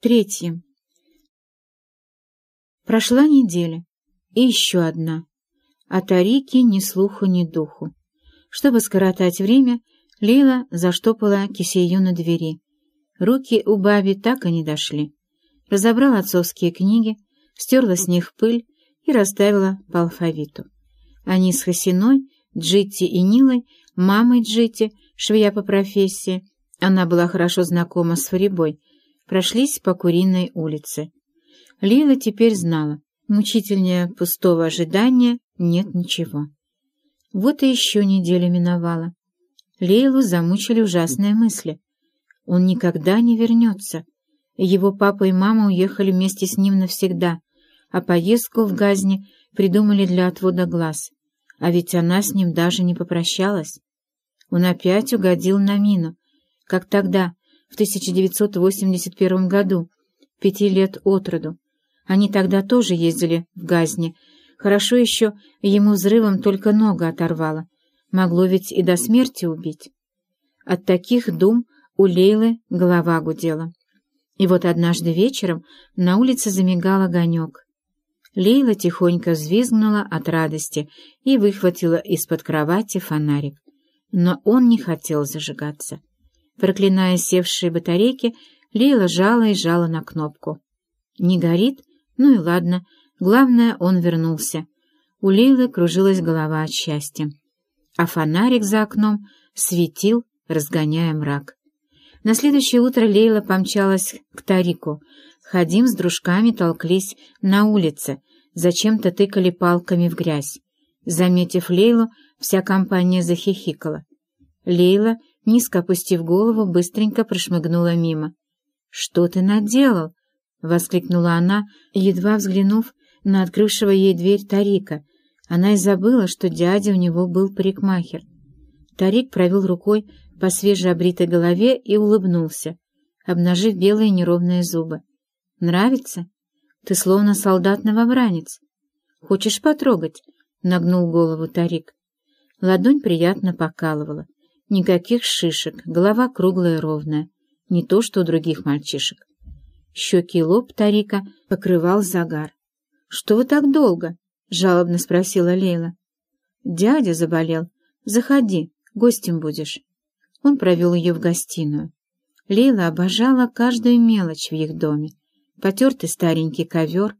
Третье. Прошла неделя, и еще одна. А Тарики ни слуху, ни духу. Чтобы скоротать время, Лила заштопала кисею на двери. Руки у баби так и не дошли. Разобрала отцовские книги, стерла с них пыль и расставила по алфавиту. Они с Хасиной, Джитти и Нилой, мамой Джитти, швея по профессии, она была хорошо знакома с Фарибой, прошлись по Куриной улице. Лила теперь знала, мучительнее пустого ожидания нет ничего. Вот и еще неделя миновала. Лейлу замучили ужасные мысли. Он никогда не вернется. Его папа и мама уехали вместе с ним навсегда, а поездку в Газни придумали для отвода глаз. А ведь она с ним даже не попрощалась. Он опять угодил на мину, как тогда, в 1981 году, пяти лет от роду. Они тогда тоже ездили в Газни. Хорошо еще ему взрывом только ногу оторвало. Могло ведь и до смерти убить. От таких дум у Лейлы голова гудела. И вот однажды вечером на улице замигал огонек. Лейла тихонько взвизгнула от радости и выхватила из-под кровати фонарик. Но он не хотел зажигаться. Проклиная севшие батарейки, Лейла жала и жала на кнопку. Не горит? Ну и ладно. Главное, он вернулся. У Лейлы кружилась голова от счастья. А фонарик за окном светил, разгоняя мрак. На следующее утро Лейла помчалась к Тарику. Ходим с дружками толклись на улице, зачем-то тыкали палками в грязь. Заметив Лейлу, вся компания захихикала. Лейла низко опустив голову, быстренько прошмыгнула мимо. «Что ты наделал?» — воскликнула она, едва взглянув на открывшего ей дверь Тарика. Она и забыла, что дядя у него был парикмахер. Тарик провел рукой по свежеобритой голове и улыбнулся, обнажив белые неровные зубы. «Нравится? Ты словно солдат-новобранец. Хочешь потрогать?» — нагнул голову Тарик. Ладонь приятно покалывала. Никаких шишек, голова круглая ровная, не то что у других мальчишек. Щеки и лоб Тарика покрывал загар. — Что вы так долго? — жалобно спросила Лейла. — Дядя заболел. Заходи, гостем будешь. Он провел ее в гостиную. Лейла обожала каждую мелочь в их доме. Потертый старенький ковер,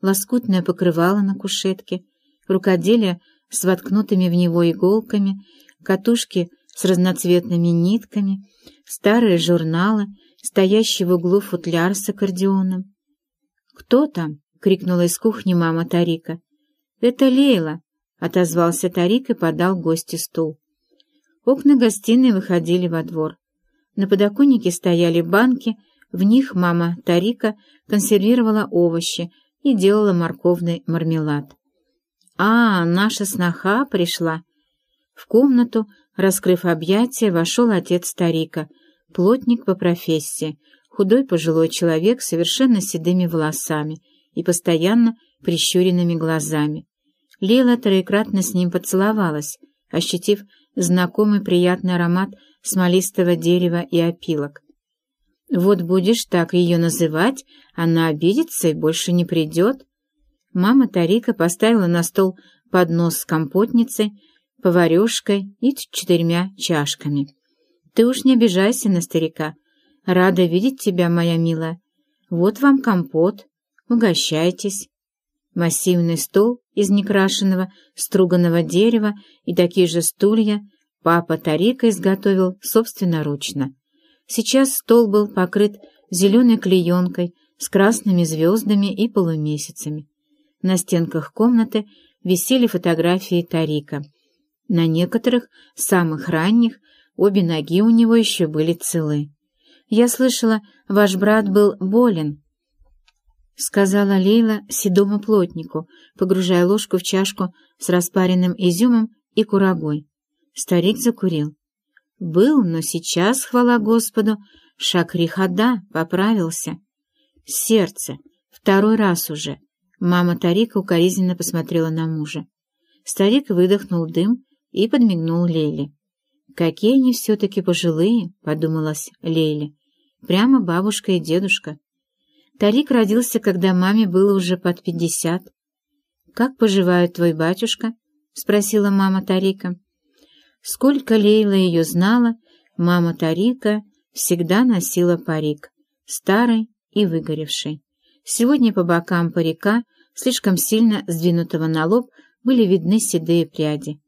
лоскутное покрывало на кушетке, рукоделие с воткнутыми в него иголками, катушки — с разноцветными нитками, старые журналы, стоящий в углу футляр с аккордеоном. «Кто там?» — крикнула из кухни мама Тарика. «Это Лейла», — отозвался Тарик и подал гости стул. Окна гостиной выходили во двор. На подоконнике стояли банки, в них мама Тарика консервировала овощи и делала морковный мармелад. «А, наша сноха пришла!» В комнату Раскрыв объятия, вошел отец старика, плотник по профессии, худой пожилой человек с совершенно седыми волосами и постоянно прищуренными глазами. Лейла троекратно с ним поцеловалась, ощутив знакомый приятный аромат смолистого дерева и опилок. «Вот будешь так ее называть, она обидится и больше не придет». Мама Тарика поставила на стол поднос с компотницей, поварешкой и четырьмя чашками. Ты уж не обижайся на старика. Рада видеть тебя, моя милая. Вот вам компот. Угощайтесь. Массивный стол из некрашенного струганного дерева и такие же стулья папа Тарика изготовил собственноручно. Сейчас стол был покрыт зеленой клеенкой с красными звездами и полумесяцами. На стенках комнаты висели фотографии Тарика — на некоторых, самых ранних, обе ноги у него еще были целы. «Я слышала, ваш брат был болен», — сказала Лейла седому плотнику, погружая ложку в чашку с распаренным изюмом и курагой. Старик закурил. «Был, но сейчас, хвала Господу, Шакрихада поправился. Сердце. Второй раз уже». Мама Тарика укоризненно посмотрела на мужа. Старик выдохнул дым и подмигнул Лейле. «Какие они все-таки пожилые», — подумалась Лейле. «Прямо бабушка и дедушка». Тарик родился, когда маме было уже под пятьдесят. «Как поживает твой батюшка?» — спросила мама Тарика. Сколько Лейла ее знала, мама Тарика всегда носила парик, старый и выгоревший. Сегодня по бокам парика, слишком сильно сдвинутого на лоб, были видны седые пряди.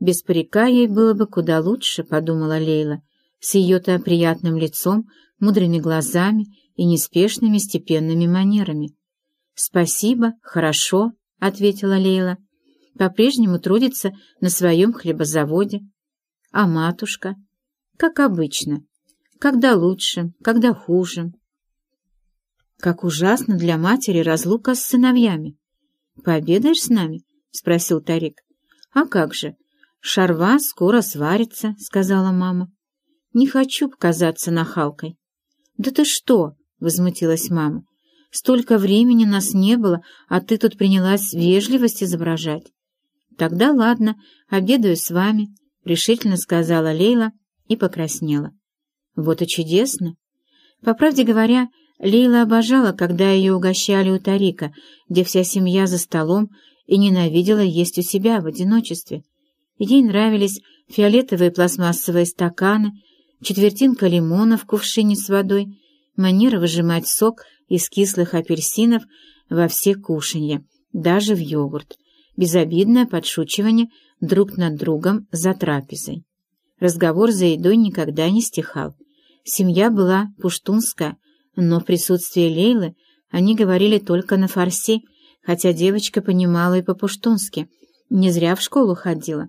Без парика ей было бы куда лучше, подумала Лейла, с ее-то приятным лицом, мудрыми глазами и неспешными степенными манерами. «Спасибо, хорошо», — ответила Лейла. «По-прежнему трудится на своем хлебозаводе. А матушка? Как обычно. Когда лучше, когда хуже. Как ужасно для матери разлука с сыновьями. «Пообедаешь с нами?» — спросил Тарик. «А как же? Шарва скоро сварится», — сказала мама. «Не хочу показаться нахалкой». «Да ты что?» — возмутилась мама. «Столько времени нас не было, а ты тут принялась вежливость изображать». «Тогда ладно, обедаю с вами», — решительно сказала Лейла и покраснела. «Вот и чудесно!» По правде говоря, Лейла обожала, когда ее угощали у Тарика, где вся семья за столом, и ненавидела есть у себя в одиночестве. Ей нравились фиолетовые пластмассовые стаканы, четвертинка лимона в кувшине с водой, манера выжимать сок из кислых апельсинов во все кушанья, даже в йогурт, безобидное подшучивание друг над другом за трапезой. Разговор за едой никогда не стихал. Семья была пуштунская, но в присутствии Лейлы они говорили только на фарси, хотя девочка понимала и по-пуштунски, не зря в школу ходила.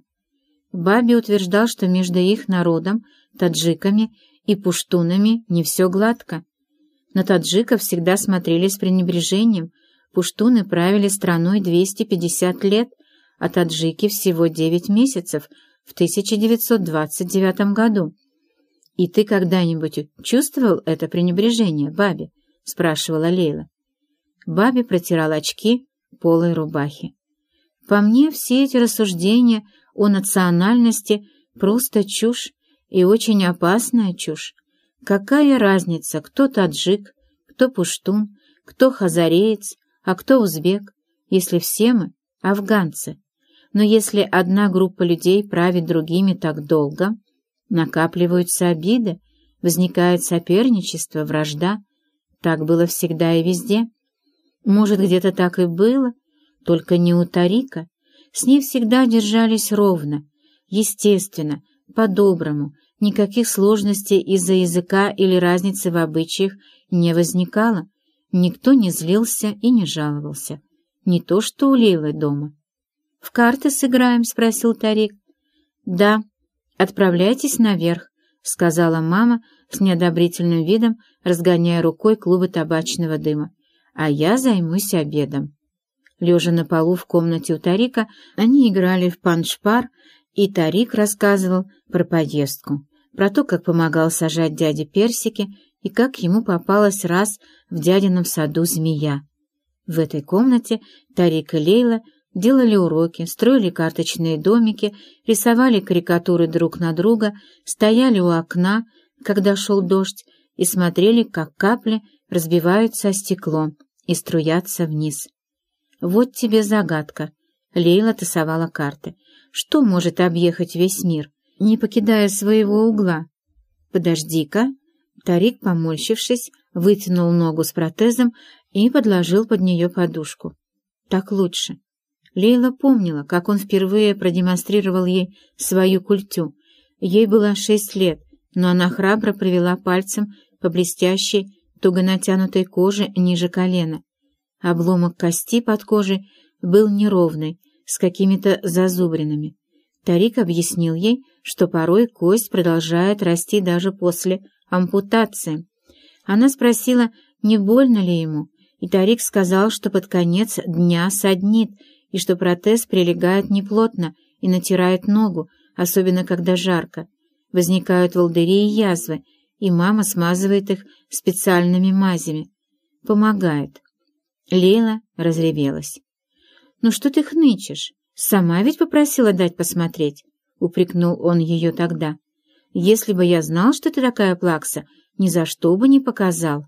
Баби утверждал, что между их народом, таджиками и пуштунами не все гладко. На таджиков всегда смотрели с пренебрежением, пуштуны правили страной 250 лет, а таджики всего 9 месяцев в 1929 году. «И ты когда-нибудь чувствовал это пренебрежение, Баби?» — спрашивала Лейла. Баби протирал очки полой рубахи. «По мне все эти рассуждения о национальности просто чушь и очень опасная чушь. Какая разница, кто таджик, кто пуштун, кто хазареец, а кто узбек, если все мы афганцы?» Но если одна группа людей правит другими так долго, накапливаются обиды, возникает соперничество, вражда. Так было всегда и везде. Может, где-то так и было, только не у Тарика. С ней всегда держались ровно, естественно, по-доброму, никаких сложностей из-за языка или разницы в обычаях не возникало, никто не злился и не жаловался. Не то что у Лейлы дома. «В карты сыграем?» — спросил Тарик. «Да, отправляйтесь наверх», — сказала мама с неодобрительным видом, разгоняя рукой клубы табачного дыма. «А я займусь обедом». Лежа на полу в комнате у Тарика, они играли в паншпар, и Тарик рассказывал про поездку, про то, как помогал сажать дяде персики и как ему попалась раз в дядином саду змея. В этой комнате Тарик и Лейла делали уроки, строили карточные домики, рисовали карикатуры друг на друга, стояли у окна, когда шел дождь, и смотрели, как капли разбиваются о стекло и струятся вниз. Вот тебе загадка. Лейла тасовала карты. Что может объехать весь мир, не покидая своего угла? Подожди-ка. Тарик, поморщившись, вытянул ногу с протезом и подложил под нее подушку. Так лучше. Лейла помнила, как он впервые продемонстрировал ей свою культю. Ей было шесть лет, но она храбро провела пальцем по блестящей, туго натянутой коже ниже колена. Обломок кости под кожей был неровный, с какими-то зазубринами. Тарик объяснил ей, что порой кость продолжает расти даже после ампутации. Она спросила, не больно ли ему, и Тарик сказал, что под конец дня саднит, и что протез прилегает неплотно и натирает ногу, особенно когда жарко. Возникают волдыри и язвы, и мама смазывает их специальными мазями. Помогает. Лейла разревелась. «Ну что ты хнычешь? Сама ведь попросила дать посмотреть», — упрекнул он ее тогда. «Если бы я знал, что ты такая плакса, ни за что бы не показал».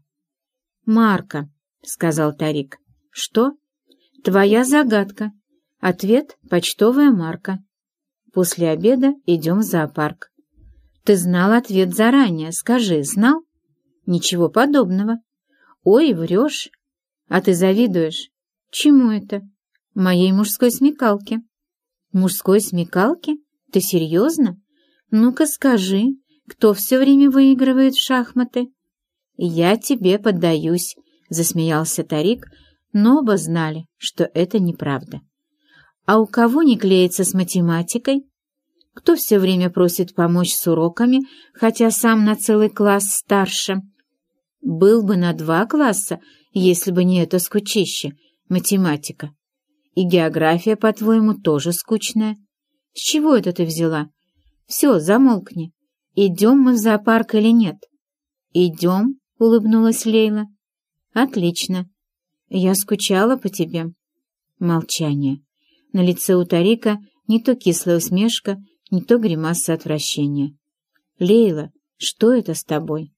«Марка», — сказал Тарик. «Что?» «Твоя загадка. Ответ — почтовая марка. После обеда идем в зоопарк». «Ты знал ответ заранее. Скажи, знал?» «Ничего подобного». «Ой, врешь. А ты завидуешь. Чему это?» «Моей мужской смекалке». «Мужской смекалке? Ты серьезно? Ну-ка скажи, кто все время выигрывает в шахматы?» «Я тебе поддаюсь», — засмеялся Тарик, но оба знали, что это неправда. «А у кого не клеится с математикой? Кто все время просит помочь с уроками, хотя сам на целый класс старше? Был бы на два класса, если бы не это скучище, математика. И география, по-твоему, тоже скучная. С чего это ты взяла? Все, замолкни. Идем мы в зоопарк или нет?» «Идем», — улыбнулась Лейла. «Отлично. Я скучала по тебе». Молчание. На лице у Тарика не то кислая усмешка, не то гримаса отвращения. «Лейла, что это с тобой?»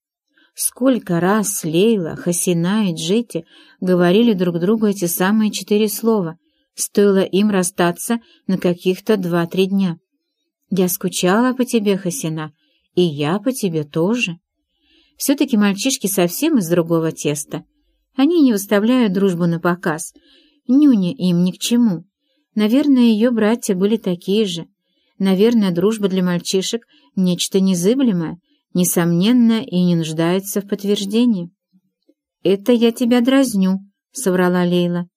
Сколько раз Лейла, Хасина и Джети говорили друг другу эти самые четыре слова, стоило им расстаться на каких-то два-три дня. «Я скучала по тебе, Хасина, и я по тебе тоже». Все-таки мальчишки совсем из другого теста. Они не выставляют дружбу на показ. Нюня им ни к чему. Наверное, ее братья были такие же. Наверное, дружба для мальчишек — нечто незыблемое, несомненно и не нуждается в подтверждении. «Это я тебя дразню», — соврала Лейла.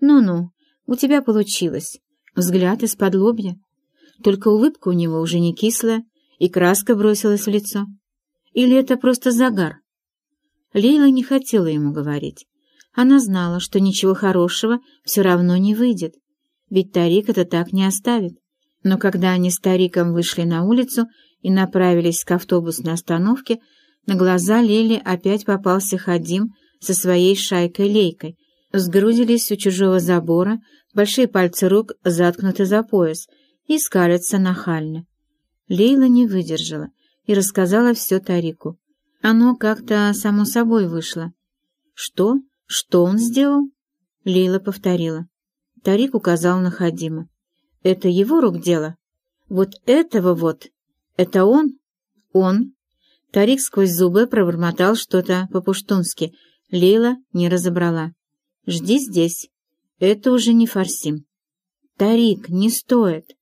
«Ну-ну, у тебя получилось. Взгляд из-под лобья. Только улыбка у него уже не кислая, и краска бросилась в лицо. Или это просто загар? Лейла не хотела ему говорить. Она знала, что ничего хорошего все равно не выйдет, ведь Тарик это так не оставит. Но когда они с Тариком вышли на улицу и направились к автобусной остановке, на глаза Лели опять попался Хадим со своей шайкой-лейкой. Сгрудились у чужого забора, большие пальцы рук заткнуты за пояс и скалятся нахально. Лейла не выдержала и рассказала все Тарику. Оно как-то само собой вышло. «Что? Что он сделал?» Лейла повторила. Тарик указал на Хадима. «Это его рук дело? Вот этого вот? Это он?» «Он». Тарик сквозь зубы пробормотал что-то по-пуштунски. Лейла не разобрала. «Жди здесь. Это уже не Фарсим». «Тарик, не стоит!»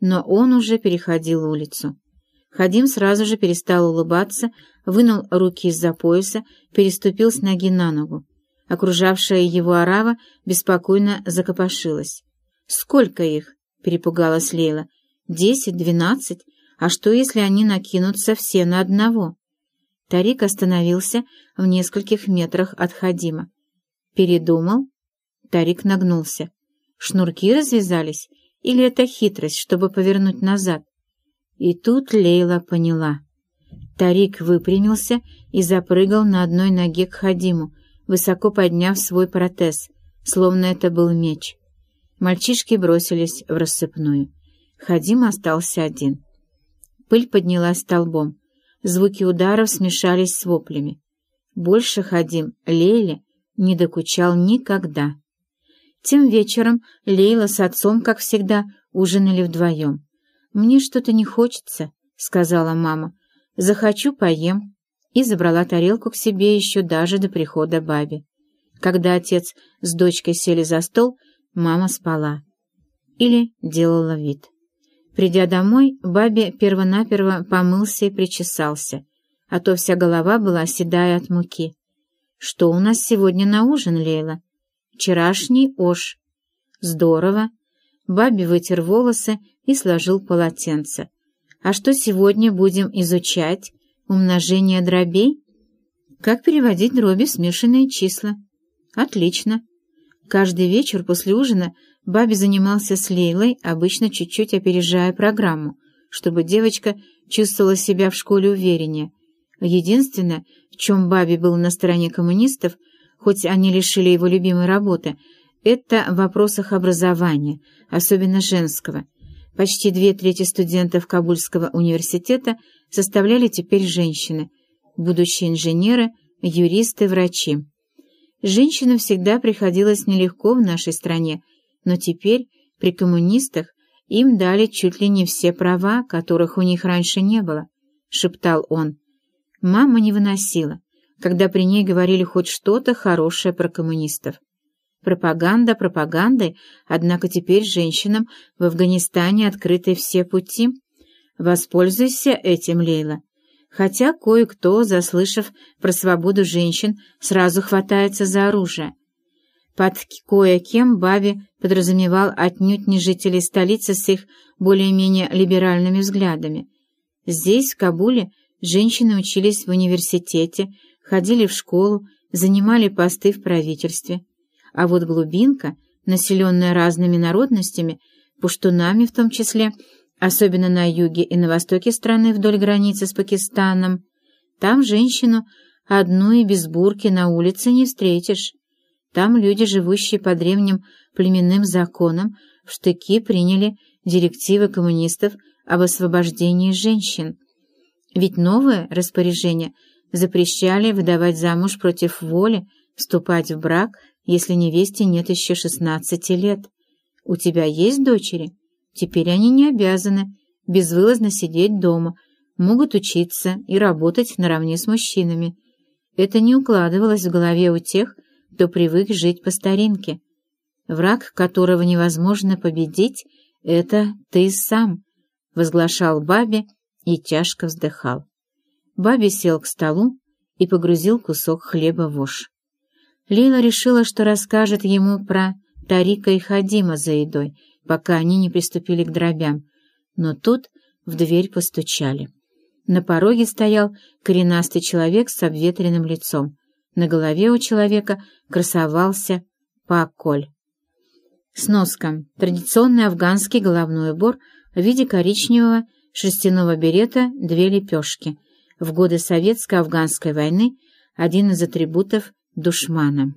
Но он уже переходил улицу. Хадим сразу же перестал улыбаться, вынул руки из-за пояса, переступил с ноги на ногу. Окружавшая его арава беспокойно закопошилась. «Сколько их?» — перепугалась Лейла. «Десять, двенадцать? А что, если они накинутся все на одного?» Тарик остановился в нескольких метрах от Хадима. «Передумал?» Тарик нагнулся. «Шнурки развязались? Или это хитрость, чтобы повернуть назад?» И тут Лейла поняла. Тарик выпрямился и запрыгал на одной ноге к Хадиму, высоко подняв свой протез, словно это был меч. Мальчишки бросились в рассыпную. Хадим остался один. Пыль поднялась столбом. Звуки ударов смешались с воплями. Больше Хадим Лейле не докучал никогда. Тем вечером Лейла с отцом, как всегда, ужинали вдвоем. «Мне что-то не хочется», — сказала мама. «Захочу, поем». И забрала тарелку к себе еще даже до прихода баби. Когда отец с дочкой сели за стол, мама спала. Или делала вид. Придя домой, бабе первонаперво помылся и причесался, а то вся голова была седая от муки. «Что у нас сегодня на ужин, Лейла?» «Вчерашний ош». «Здорово». Бабе вытер волосы и сложил полотенце. «А что сегодня будем изучать? Умножение дробей? Как переводить дроби в смешанные числа?» «Отлично!» Каждый вечер после ужина Баби занимался с Лейлой, обычно чуть-чуть опережая программу, чтобы девочка чувствовала себя в школе увереннее. Единственное, в чем Баби был на стороне коммунистов, хоть они лишили его любимой работы, это в вопросах образования, особенно женского – Почти две трети студентов Кабульского университета составляли теперь женщины, будущие инженеры, юристы, врачи. Женщинам всегда приходилось нелегко в нашей стране, но теперь, при коммунистах, им дали чуть ли не все права, которых у них раньше не было, — шептал он. Мама не выносила, когда при ней говорили хоть что-то хорошее про коммунистов. Пропаганда пропагандой, однако теперь женщинам в Афганистане открыты все пути. Воспользуйся этим, Лейла. Хотя кое-кто, заслышав про свободу женщин, сразу хватается за оружие. Под кое-кем Баби подразумевал отнюдь не жителей столицы с их более-менее либеральными взглядами. Здесь, в Кабуле, женщины учились в университете, ходили в школу, занимали посты в правительстве. А вот глубинка, населенная разными народностями, пуштунами в том числе, особенно на юге и на востоке страны вдоль границы с Пакистаном, там женщину одну и без бурки на улице не встретишь. Там люди, живущие по древним племенным законам, в штыки приняли директивы коммунистов об освобождении женщин. Ведь новое распоряжение запрещали выдавать замуж против воли, вступать в брак если невесте нет еще шестнадцати лет. У тебя есть дочери? Теперь они не обязаны безвылазно сидеть дома, могут учиться и работать наравне с мужчинами. Это не укладывалось в голове у тех, кто привык жить по старинке. Враг, которого невозможно победить, — это ты сам, — возглашал Бабе и тяжко вздыхал. Бабе сел к столу и погрузил кусок хлеба в ушь. Лила решила, что расскажет ему про Тарика и Хадима за едой, пока они не приступили к дробям. Но тут в дверь постучали. На пороге стоял коренастый человек с обветренным лицом. На голове у человека красовался паколь. Сноска. Традиционный афганский головной убор в виде коричневого шерстяного берета две лепешки. В годы Советско-Афганской войны один из атрибутов душмана.